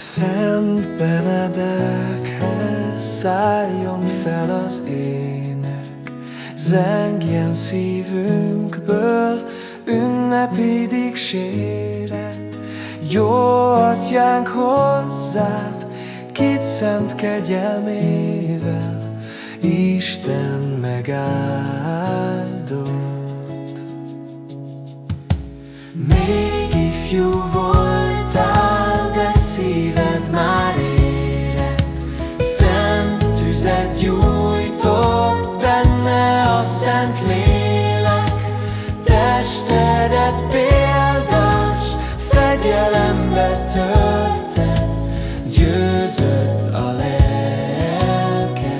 Szent Benedekhez szálljon fel az ének, Zengjen szívünkből ünnepi dicséret. Jó atyánk hozzád, kit szent kegyelmével, Isten megáll. Szent lélek, Testedet példás fegyelembe tölted, győzött a lelke.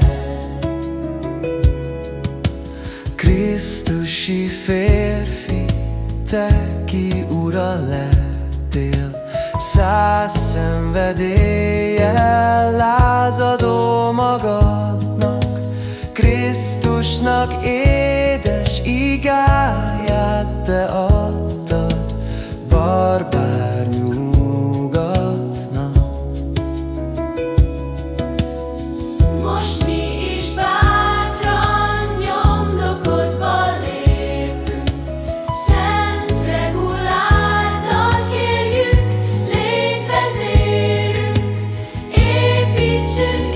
Krisztusi férfi, te ki ura lettél, Száz szenvedéllyel lázadó virágáját te adtad barbár nyugatnak. Most mi is bátran nyomdokodban lépünk, szent reguláltan kérjük, légy vezérünk, építsünk